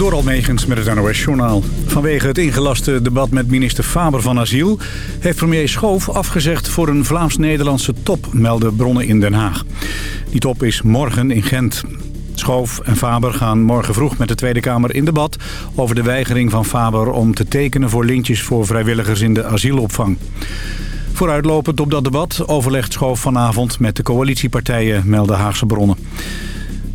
Door Almegens met het NOS-journaal. Vanwege het ingelaste debat met minister Faber van Asiel... heeft premier Schoof afgezegd voor een Vlaams-Nederlandse top... melden bronnen in Den Haag. Die top is morgen in Gent. Schoof en Faber gaan morgen vroeg met de Tweede Kamer in debat... over de weigering van Faber om te tekenen voor lintjes voor vrijwilligers in de asielopvang. Vooruitlopend op dat debat overlegt Schoof vanavond met de coalitiepartijen, melden Haagse bronnen.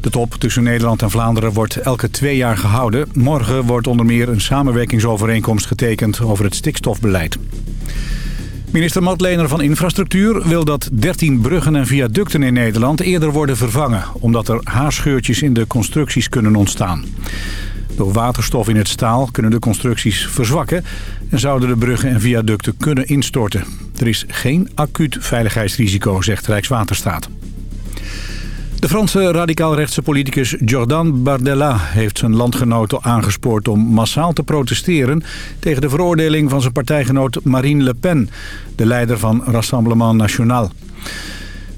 De top tussen Nederland en Vlaanderen wordt elke twee jaar gehouden. Morgen wordt onder meer een samenwerkingsovereenkomst getekend over het stikstofbeleid. Minister Matlener van Infrastructuur wil dat 13 bruggen en viaducten in Nederland eerder worden vervangen... omdat er haarscheurtjes in de constructies kunnen ontstaan. Door waterstof in het staal kunnen de constructies verzwakken... en zouden de bruggen en viaducten kunnen instorten. Er is geen acuut veiligheidsrisico, zegt Rijkswaterstaat. De Franse radicaal-rechtse politicus Jordan Bardella heeft zijn landgenoten aangespoord om massaal te protesteren tegen de veroordeling van zijn partijgenoot Marine Le Pen, de leider van Rassemblement National.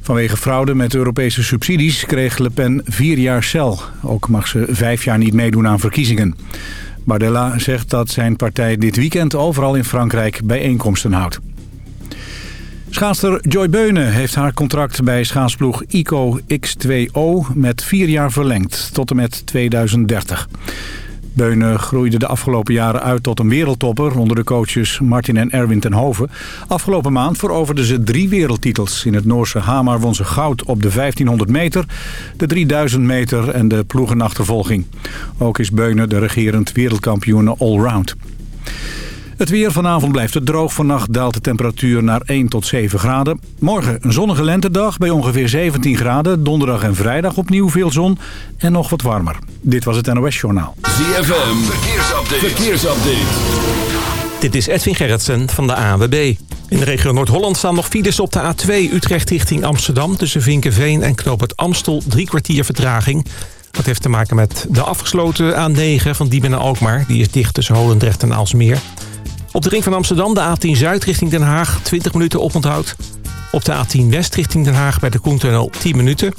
Vanwege fraude met Europese subsidies kreeg Le Pen vier jaar cel. Ook mag ze vijf jaar niet meedoen aan verkiezingen. Bardella zegt dat zijn partij dit weekend overal in Frankrijk bijeenkomsten houdt. Schaatster Joy Beunen heeft haar contract bij schaatsploeg ICO X2O met vier jaar verlengd tot en met 2030. Beunen groeide de afgelopen jaren uit tot een wereldtopper onder de coaches Martin en Erwin ten Hoven. Afgelopen maand veroverde ze drie wereldtitels. In het Noorse Hamar won ze goud op de 1500 meter, de 3000 meter en de ploegenachtervolging. Ook is Beunen de regerend wereldkampioen allround. Het weer vanavond blijft het droog. Vannacht daalt de temperatuur naar 1 tot 7 graden. Morgen een zonnige lentedag bij ongeveer 17 graden. Donderdag en vrijdag opnieuw veel zon en nog wat warmer. Dit was het NOS Journaal. ZFM, verkeersupdate. verkeersupdate. Dit is Edwin Gerritsen van de AWB. In de regio Noord-Holland staan nog files op de A2 Utrecht richting Amsterdam... tussen Vinkenveen en Knoop het Amstel, drie kwartier vertraging... Dat heeft te maken met de afgesloten A9 van Diemen naar Alkmaar. Die is dicht tussen Holendrecht en Alsmeer. Op de ring van Amsterdam de A10 Zuid richting Den Haag 20 minuten oponthoud. Op de A10 West richting Den Haag bij de Koentunnel 10 minuten.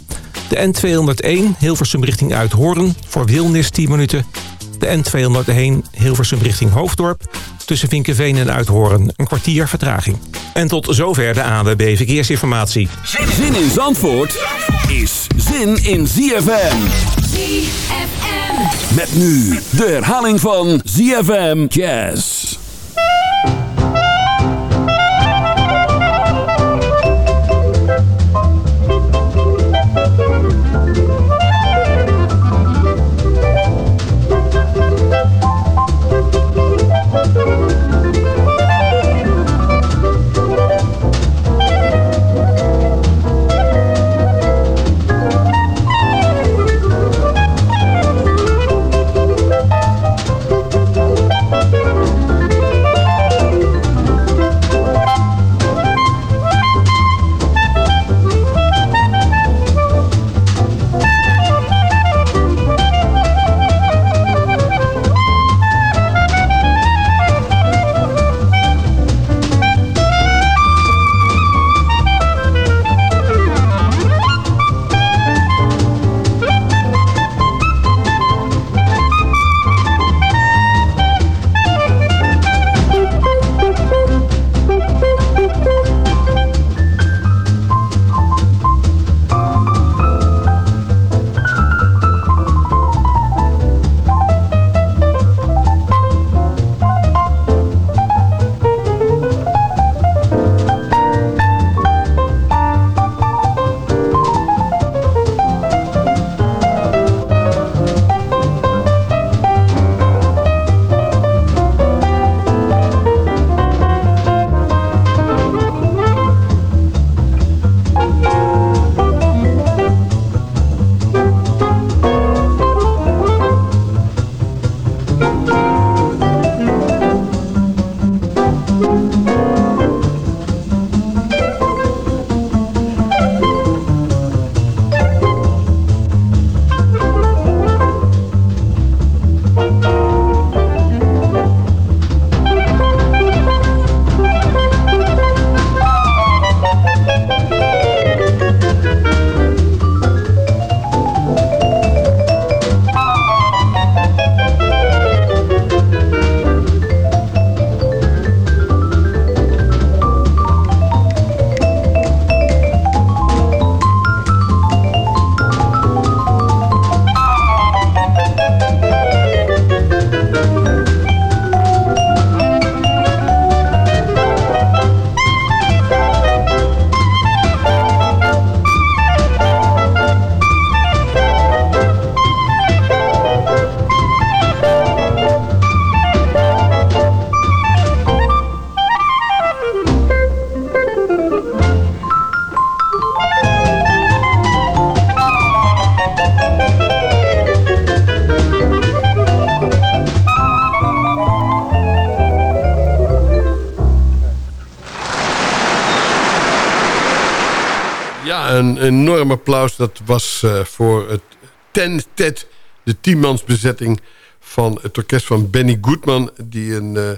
De N201 Hilversum richting Uithoorn voor Wilnis 10 minuten. De N201 Hilversum richting Hoofddorp. Tussen Vinkenveen en Uithoorn een kwartier vertraging. En tot zover de AWB Verkeersinformatie. Zin in Zandvoort is zin in ZFM. ZFM. Met nu de herhaling van ZFM Jazz. Applaus. Dat was uh, voor het ten-tet, de tienmansbezetting van het orkest van Benny Goodman... die een uh,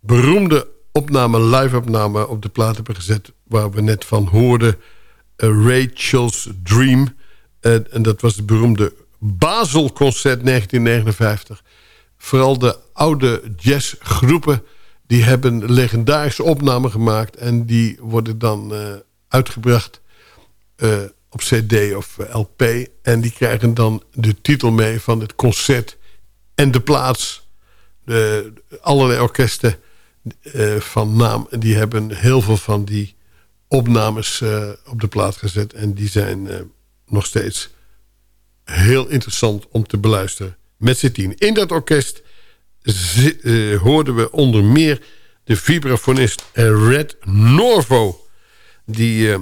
beroemde opname, live-opname op de plaat hebben gezet... waar we net van hoorden, Rachel's Dream. en dat was het beroemde Basel-concert 1959. Vooral de oude jazzgroepen die hebben legendarische opnamen gemaakt... en die worden dan uitgebracht op cd of eh, LP. En die krijgen dan de titel mee van het concert en de plaats. De, allerlei orkesten uh, van naam. Die hebben heel veel van die opnames uh, op de plaat gezet. En die zijn nog steeds heel interessant om te beluisteren. Met z'n tien. In dat orkest hoorden we onder meer de vibrafonist Red Norvo. Die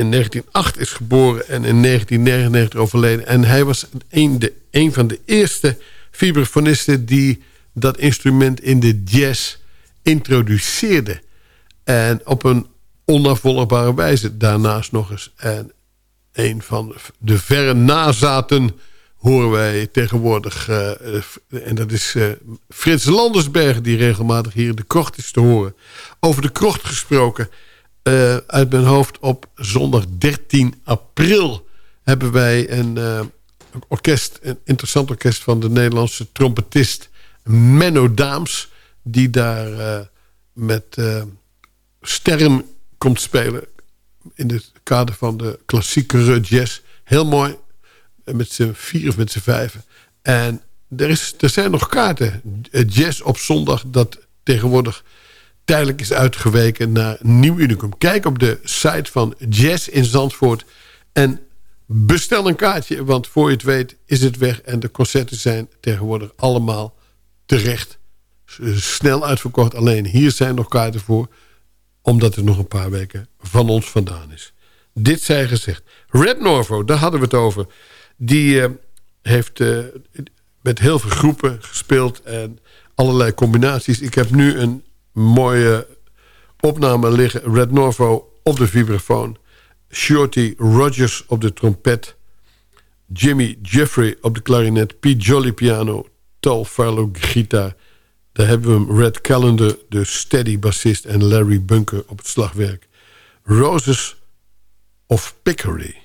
in 1908 is geboren en in 1999 overleden. En hij was een, de, van de eerste vibrafonisten... die dat instrument in de jazz introduceerde. En op een onafvolgbare wijze daarnaast nog eens. En een van de verre nazaten horen wij tegenwoordig. Uh, en dat is uh, Frits Landersberg die regelmatig hier in de krocht is te horen. Over de krocht gesproken... Uh, uit mijn hoofd op zondag 13 april hebben wij een uh, orkest, een interessant orkest van de Nederlandse trompetist Menno Daams, die daar uh, met sterren komt spelen in het kader van de klassieke jazz. Heel mooi, met z'n vier of met z'n vijven. En er, is, er zijn nog kaarten. Jazz op zondag dat tegenwoordig tijdelijk is uitgeweken naar Nieuw Unicum. Kijk op de site van Jazz in Zandvoort en bestel een kaartje. Want voor je het weet is het weg en de concerten zijn tegenwoordig allemaal terecht. Snel uitverkocht. Alleen hier zijn nog kaarten voor. Omdat het nog een paar weken van ons vandaan is. Dit zij gezegd. Red Norvo, daar hadden we het over. Die uh, heeft uh, met heel veel groepen gespeeld. En allerlei combinaties. Ik heb nu een mooie opname liggen. Red Norvo op de vibrafoon. Shorty Rogers op de trompet. Jimmy Jeffrey op de klarinet. Pete Jolly piano. Tal Farlow gitaar. Daar hebben we hem. Red Callender, de steady bassist. En Larry Bunker op het slagwerk. Roses of Pickery.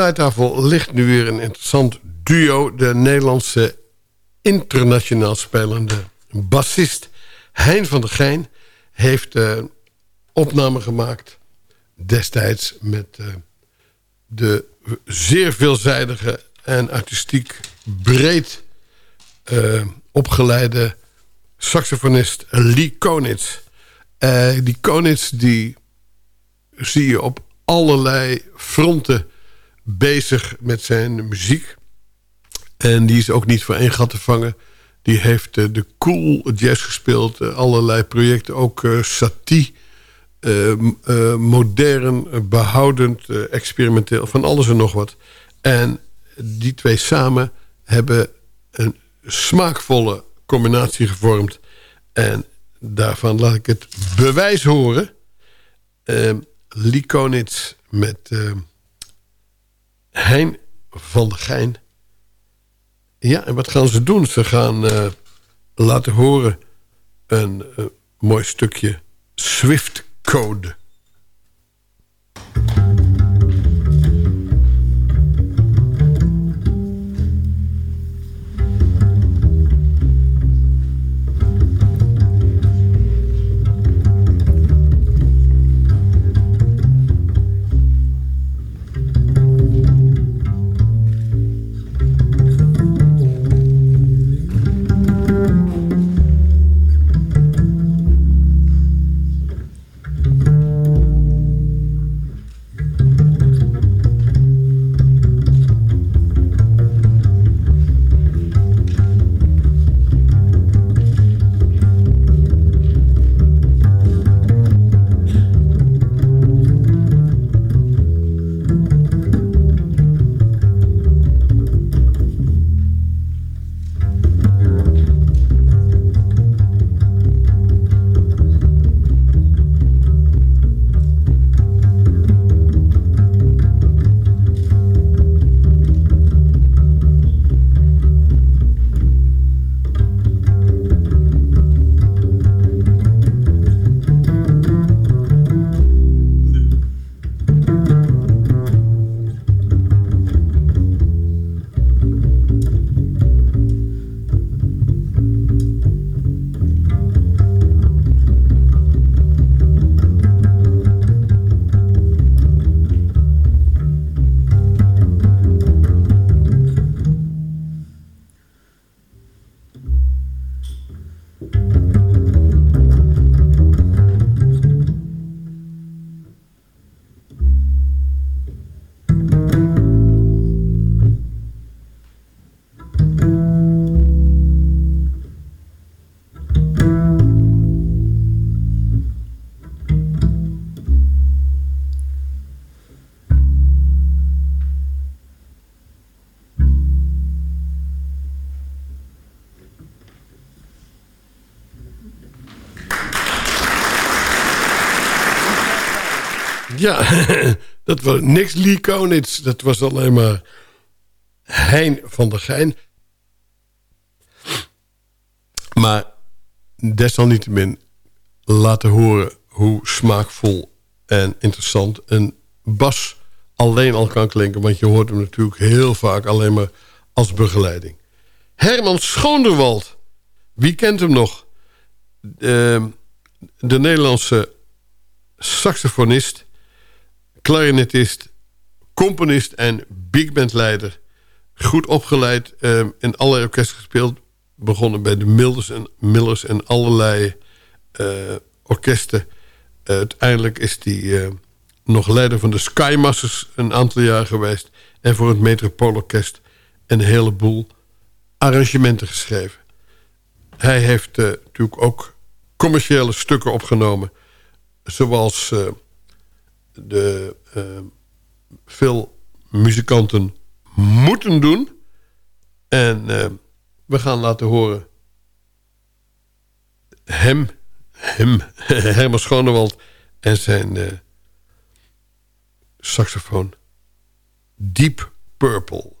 Draaitafel ligt nu weer een interessant duo. De Nederlandse internationaal spelende bassist Hein van der Geijn... heeft uh, opname gemaakt destijds met uh, de zeer veelzijdige en artistiek breed uh, opgeleide saxofonist Lee Konitz. Die Konitz die zie je op allerlei fronten bezig met zijn muziek. En die is ook niet voor één gat te vangen. Die heeft uh, de cool jazz gespeeld. allerlei projecten, ook satie. modern, behoudend, experimenteel. Van alles en nog wat. En die twee samen hebben een smaakvolle combinatie gevormd. En daarvan laat ik het bewijs horen. Uh, Likonits met Hein van der Gein. Ja, en wat gaan ze doen? Ze gaan uh, laten horen een uh, mooi stukje Swift Code. Ja, dat was niks Lee Konitz. Dat was alleen maar Hein van der Gein. Maar desalniettemin laten horen hoe smaakvol en interessant een bas alleen al kan klinken. Want je hoort hem natuurlijk heel vaak alleen maar als begeleiding. Herman Schoonderwald. Wie kent hem nog? De, de Nederlandse saxofonist clarinetist, componist en bigbandleider. Goed opgeleid, uh, in allerlei orkesten gespeeld. Begonnen bij de Millers en, Millers en allerlei uh, orkesten. Uiteindelijk is hij nog leider van de Skymasters een aantal jaar geweest. En voor het Metropoolorkest een heleboel arrangementen geschreven. Hij heeft natuurlijk ook commerciële stukken opgenomen. Zoals de, uh, veel muzikanten moeten doen. En uh, we gaan laten horen hem, hem Herman Schonewald en zijn uh, saxofoon Deep Purple.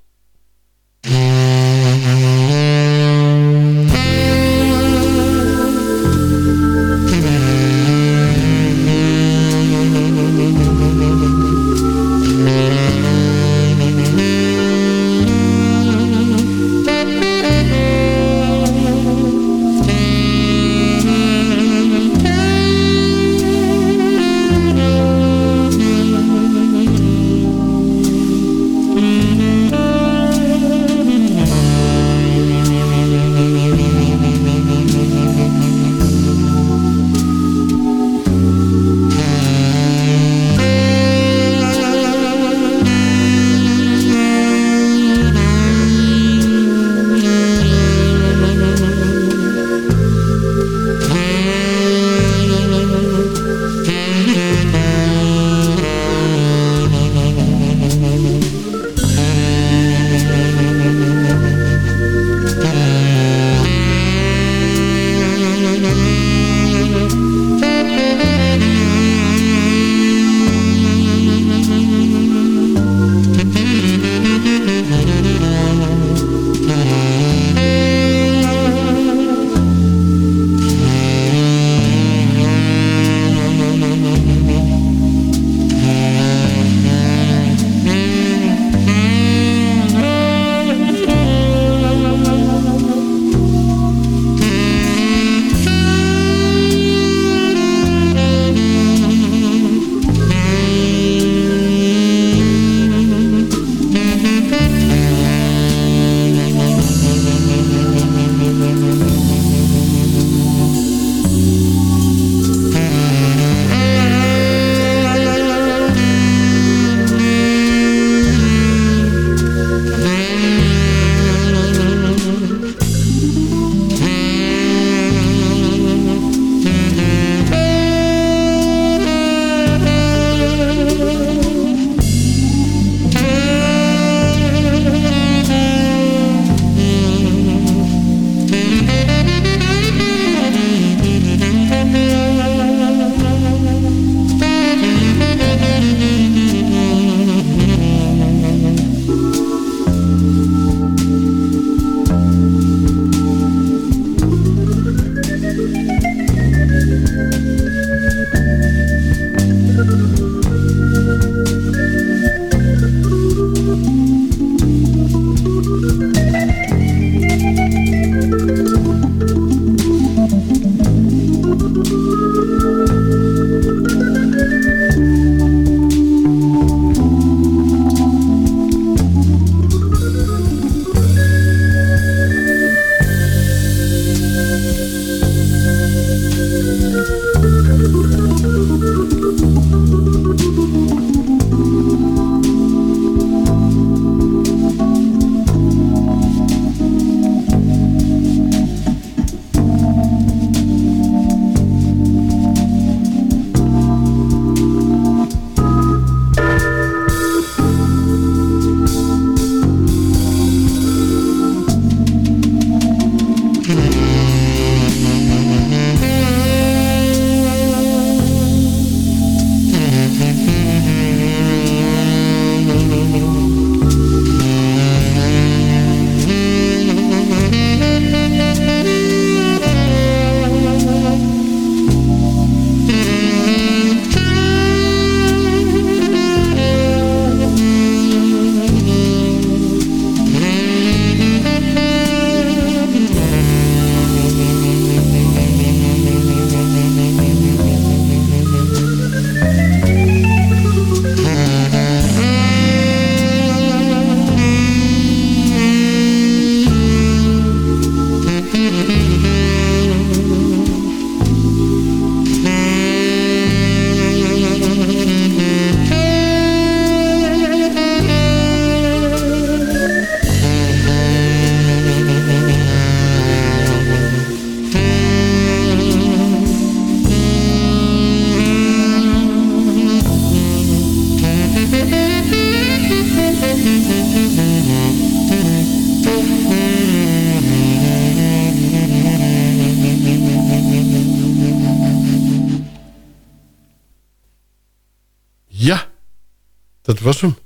Dat was hem.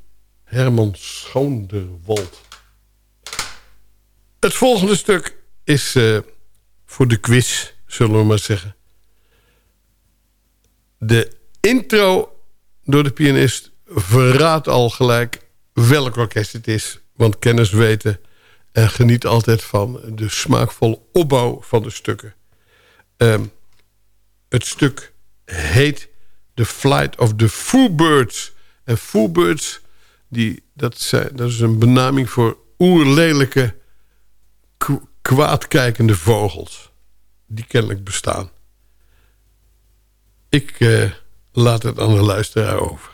Herman Schoonderwald. Het volgende stuk is uh, voor de quiz, zullen we maar zeggen. De intro door de pianist verraadt al gelijk welk orkest het is. Want kennis weten en geniet altijd van de smaakvolle opbouw van de stukken. Um, het stuk heet The Flight of the Foobirds. En Foobirds, die, dat, zijn, dat is een benaming voor oerlelijke, kwaadkijkende vogels. Die kennelijk bestaan. Ik uh, laat het aan de luisteraar over.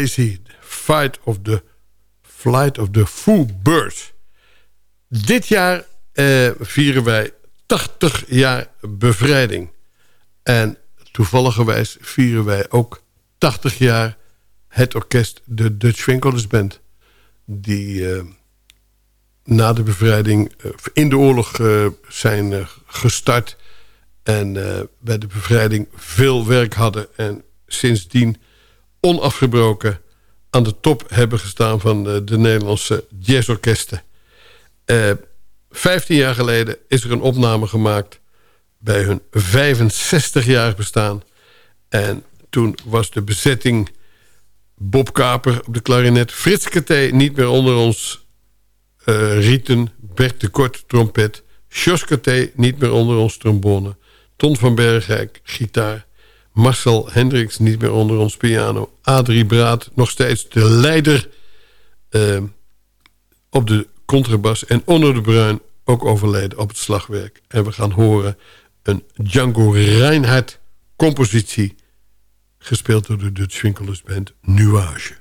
Basie, Fight of the Flight of the Foo Birds. Dit jaar eh, vieren wij 80 jaar bevrijding. En toevalligerwijs vieren wij ook 80 jaar het orkest, de Dutch Winkelers Band. Die eh, na de bevrijding uh, in de oorlog uh, zijn gestart. En bij de bevrijding veel werk hadden. En sindsdien onafgebroken aan de top hebben gestaan van de, de Nederlandse jazzorkesten. Uh, vijftien jaar geleden is er een opname gemaakt bij hun 65-jarig bestaan. En toen was de bezetting Bob Kaper op de klarinet... Frits Katé niet meer onder ons... Uh, Rieten, Bert de Kort trompet... Jos Katé niet meer onder ons trombone... Ton van Bergrijk, gitaar. Marcel Hendricks, niet meer onder ons piano. Adrie Braat, nog steeds de leider uh, op de contrabas. En Onno de Bruin, ook overleden op het slagwerk. En we gaan horen een Django Reinhardt compositie... gespeeld door de Dutch Winkelers Band Nuage.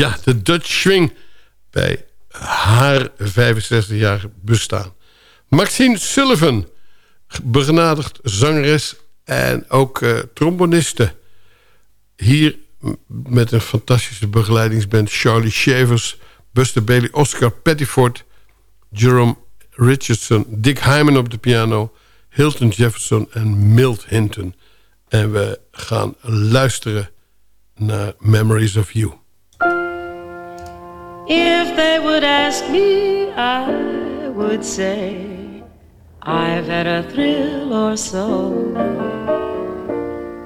Ja, de Dutch Swing bij haar 65-jarige bestaan. Maxine Sullivan, begenadigd zangeres en ook uh, tromboniste. Hier met een fantastische begeleidingsband... Charlie Shavers, Buster Bailey, Oscar Pettiford... Jerome Richardson, Dick Hyman op de piano... Hilton Jefferson en Milt Hinton. En we gaan luisteren naar Memories of You. If they would ask me, I would say I've had a thrill or so.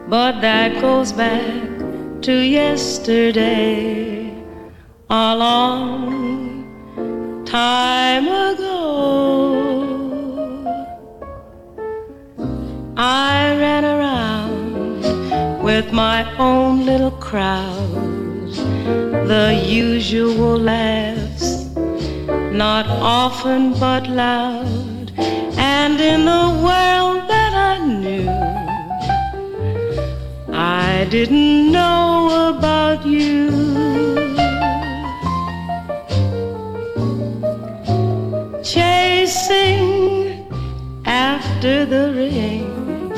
But that goes back to yesterday, a long time ago. I ran around with my own little crowd, the usual laughs, not often but loud, and in the world that I knew, I didn't know about you. Chasing after the ring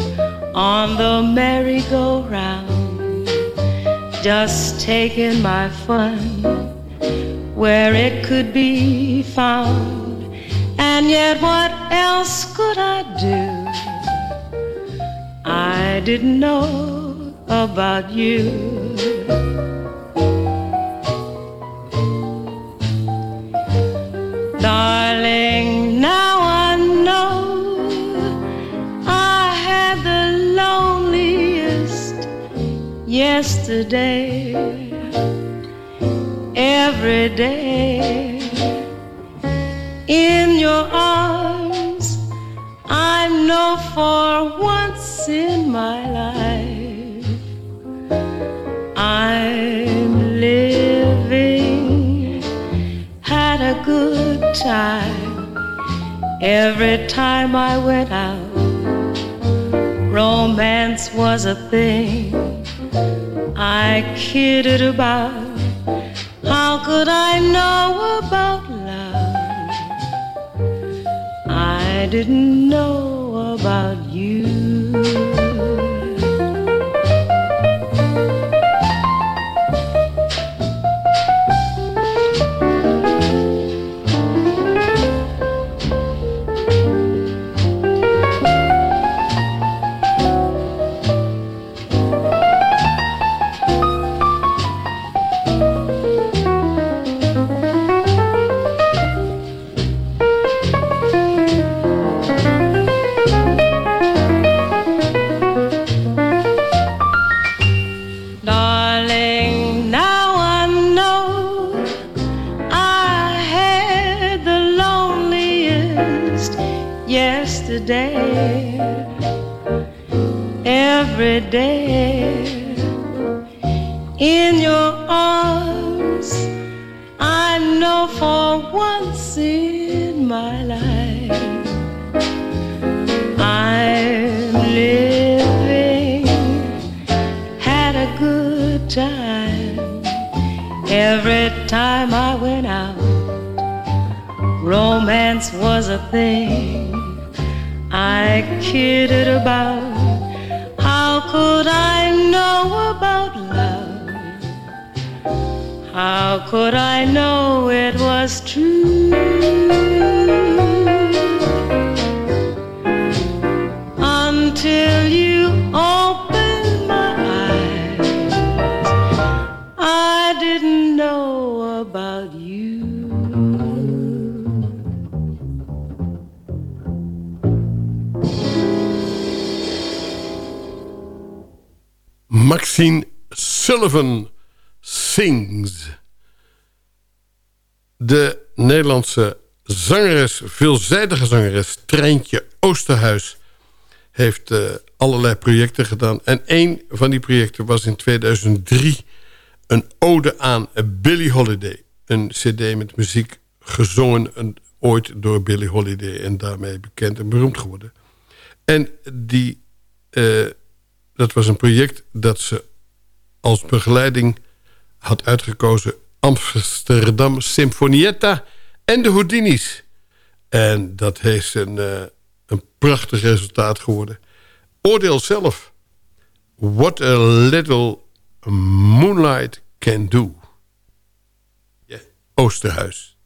on the merry-go-round, just taking my fun where it could be found. And yet, what else could I do? I didn't know about you. Yesterday, every day. In your arms, I know for once in my life, I'm living, had a good time. Every time I went out, romance was a thing I kidded about. How could I know about love? I didn't know about you. in my life. I'm living, had a good time every time I went out. Romance was a thing I kidded about. How could I know about how could I know it was true? Until you opened my eyes, I didn't know about you. Maxine Sullivan. Sings. De Nederlandse zangeres, veelzijdige zangeres... Treintje Oosterhuis heeft uh, allerlei projecten gedaan. En een van die projecten was in 2003 een ode aan Billie Holiday. Een cd met muziek gezongen een, ooit door Billie Holiday... en daarmee bekend en beroemd geworden. En die... Uh, dat was een project dat ze als begeleiding had uitgekozen... Amsterdam Symfonietta en de Houdinis. En dat heeft een, uh, een prachtig resultaat geworden. Oordeel zelf. What a little moonlight can do. Oosterhuis.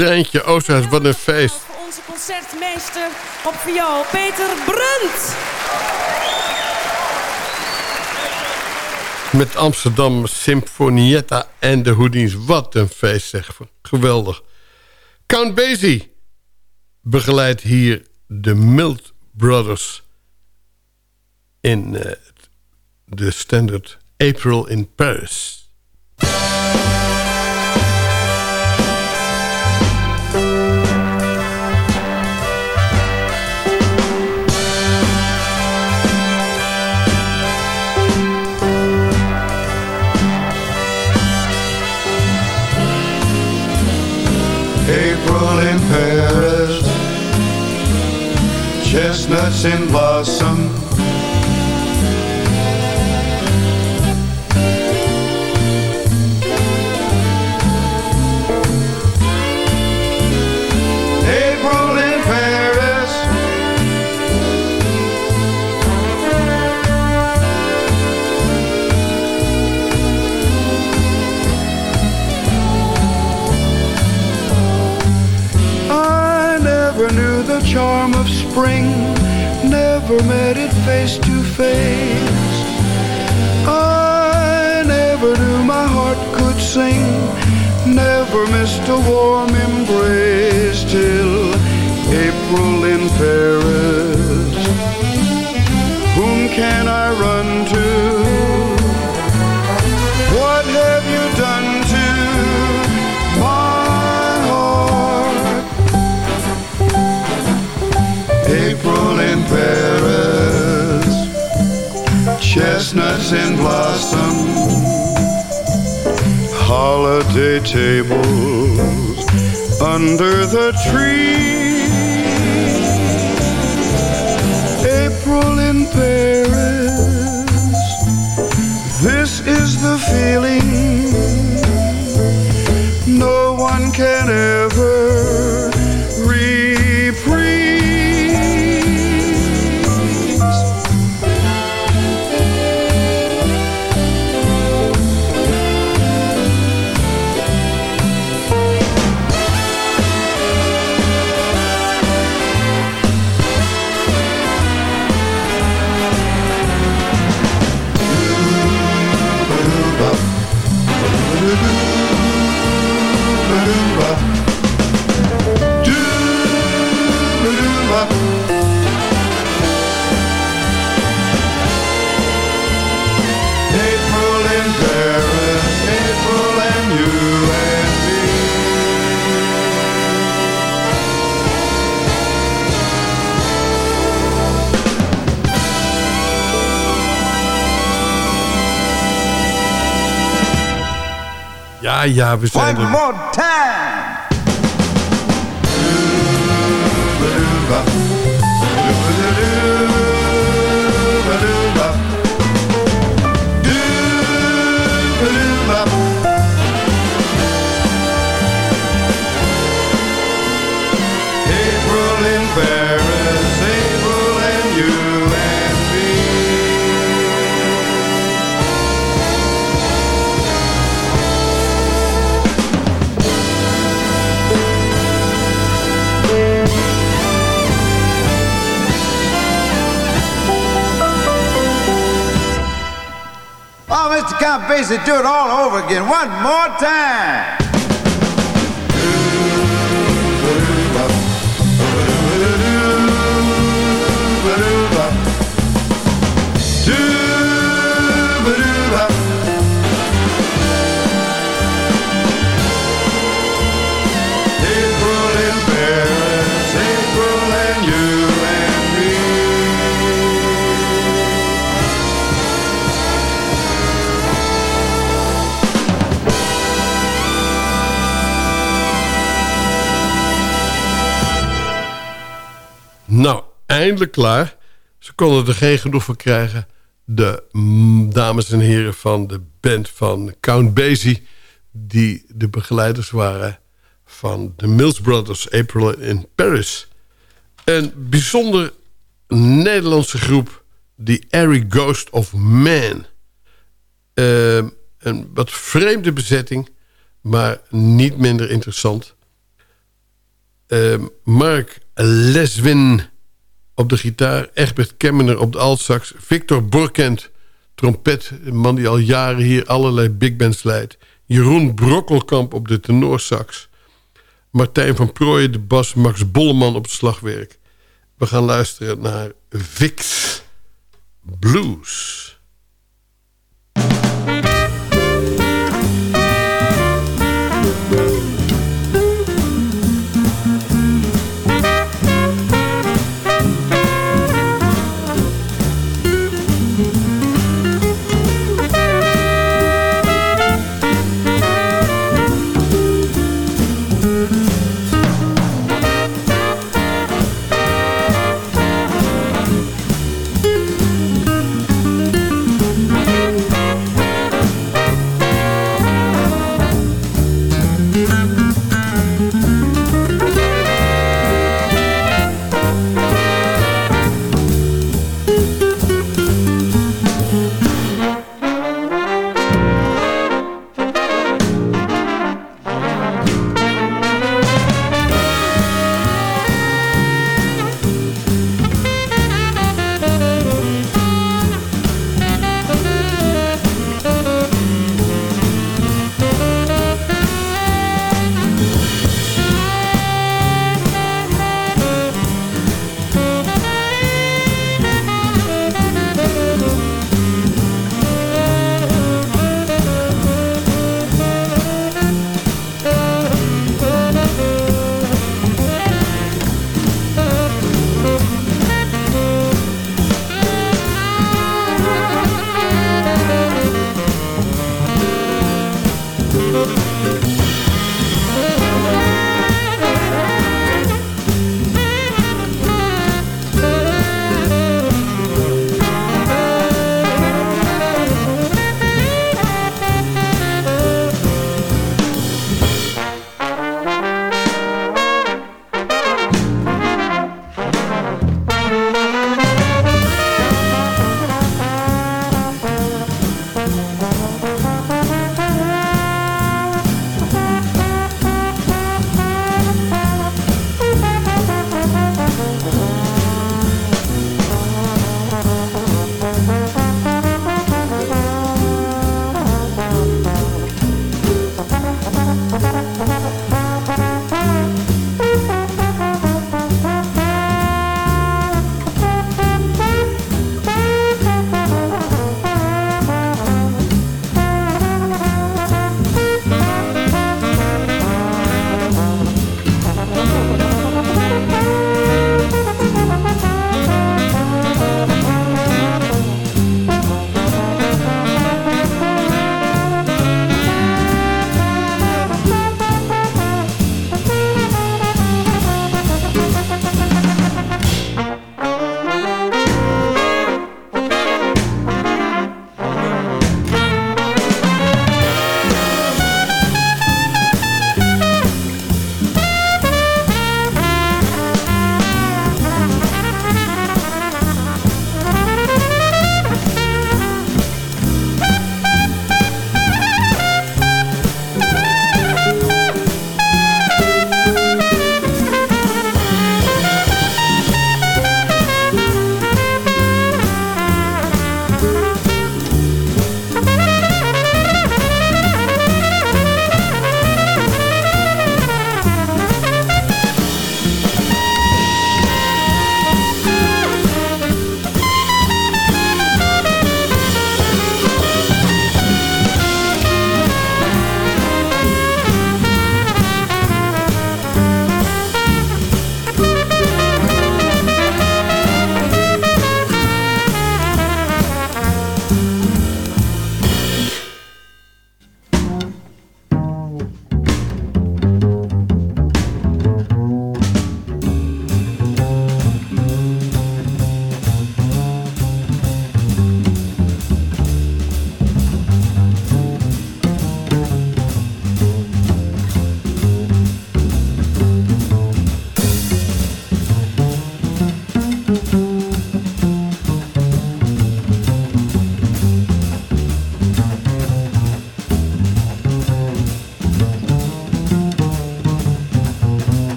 Treintje Oosterhuis, wat een feest. Voor onze concertmeester op viool, Peter Brunt. Met Amsterdam Symfonietta en de Houdins. Wat een feest zeg. Geweldig. Count Basie begeleidt hier de Milt Brothers in uh, de standard April in Paris. Chestnuts in blossom. Spring, never met it face to face. I never knew my heart could sing, never missed a warm embrace blossom, holiday tables under the tree. April in Paris, this is the feeling Ja, we zijn One er. more time. Count Basie, do it all over again. One more time. Eindelijk klaar. Ze konden er geen genoeg van krijgen. De mm, dames en heren van de band van Count Basie... die de begeleiders waren van de Mills Brothers... April in Paris. Een bijzonder Nederlandse groep... die Airy Ghost of Man. Ehm, een wat vreemde bezetting... maar niet minder interessant. eh, Mark Leswin op de gitaar. Egbert Kemmener op de altsax. Victor Borkent, trompet. Een man die al jaren hier allerlei big bands leidt. Jeroen Brokkelkamp op de tenorsax. Martijn van Prooijen de bas. Max Bolleman op het slagwerk. We gaan luisteren naar Vix Blues.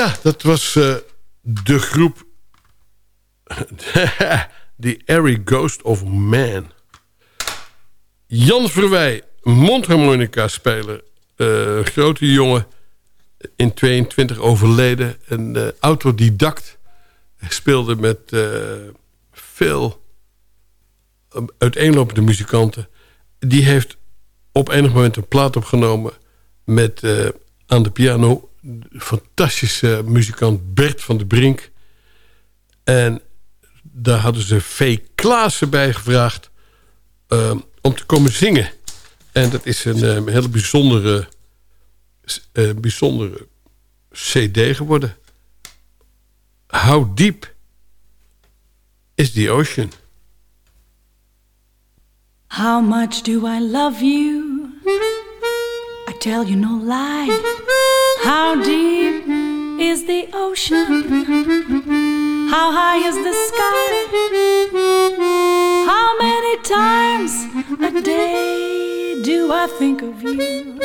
Ja, dat was uh, de groep... The Airy Ghost of Man. Jan Verwij, mondharmonica-speler. Uh, grote jongen, in 22 overleden. Een uh, autodidact. Speelde met veel uiteenlopende muzikanten. Die heeft op enig moment een plaat opgenomen... met aan de piano fantastische muzikant Bert van de Brink. En daar hadden ze V. Klaassen bij gevraagd uh, om te komen zingen. En dat is een, uh, hele bijzondere, uh, bijzondere cd geworden. How deep is the ocean? How much do I love you? Tell you no lie. How deep is the ocean? How high is the sky? How many times a day do I think of you?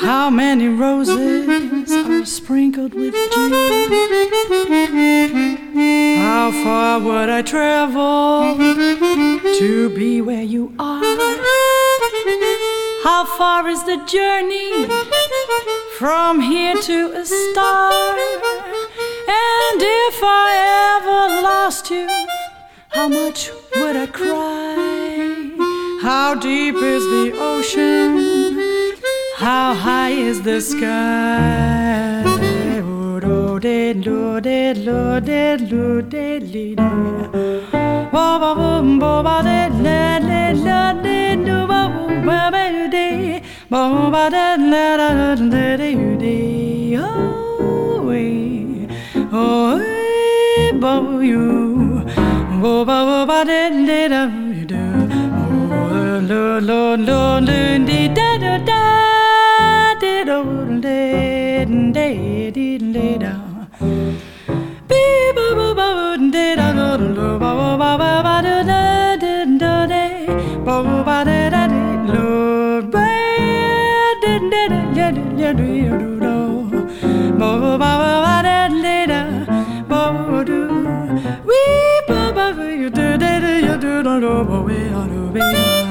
How many roses are sprinkled with dew? How far would I travel to be where you are? How far is the journey from here to a star? And if I ever lost you, how much would I cry? How deep is the ocean? How high is the sky? Lo, did, lo, did, lo, did, li, Ba ba ba did, la, did, lo, ba ba ba did, ba did, la, la, la, did, did, oh, we, oh, ba you, ba ba do, do, oh, lo, lo, lo, did, da, da, da do de de de de da we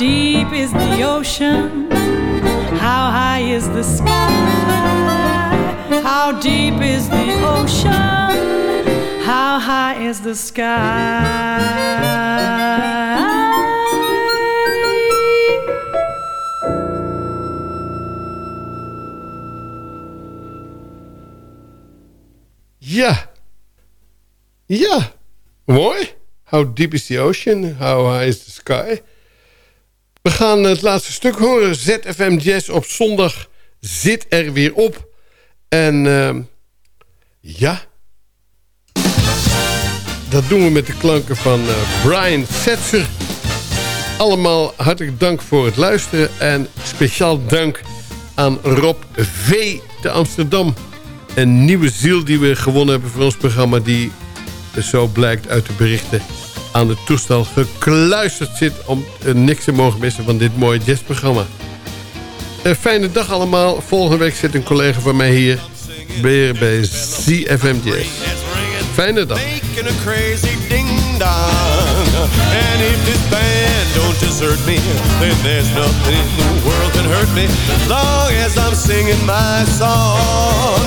deep is the ocean? How high is the sky? How deep is the ocean? How high is the sky? Ja. Ja. Mooi. How deep is the ocean? How high is the sky? We gaan het laatste stuk horen. ZFM Jazz op zondag zit er weer op. En uh, ja... Dat doen we met de klanken van uh, Brian Setzer. Allemaal hartelijk dank voor het luisteren. En speciaal dank aan Rob V. te Amsterdam een nieuwe ziel die we gewonnen hebben voor ons programma... die, zo blijkt uit de berichten, aan de toestel gekluisterd zit... om niks te mogen missen van dit mooie jazzprogramma. Een fijne dag allemaal. Volgende week zit een collega van mij hier... weer bij ZFM Jazz. Fijne dag. And if this band don't desert me, then there's nothing in the world can hurt me. Long as I'm singing my song.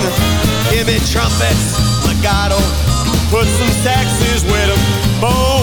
Give me trumpets, legato, put some saxes with them, bows,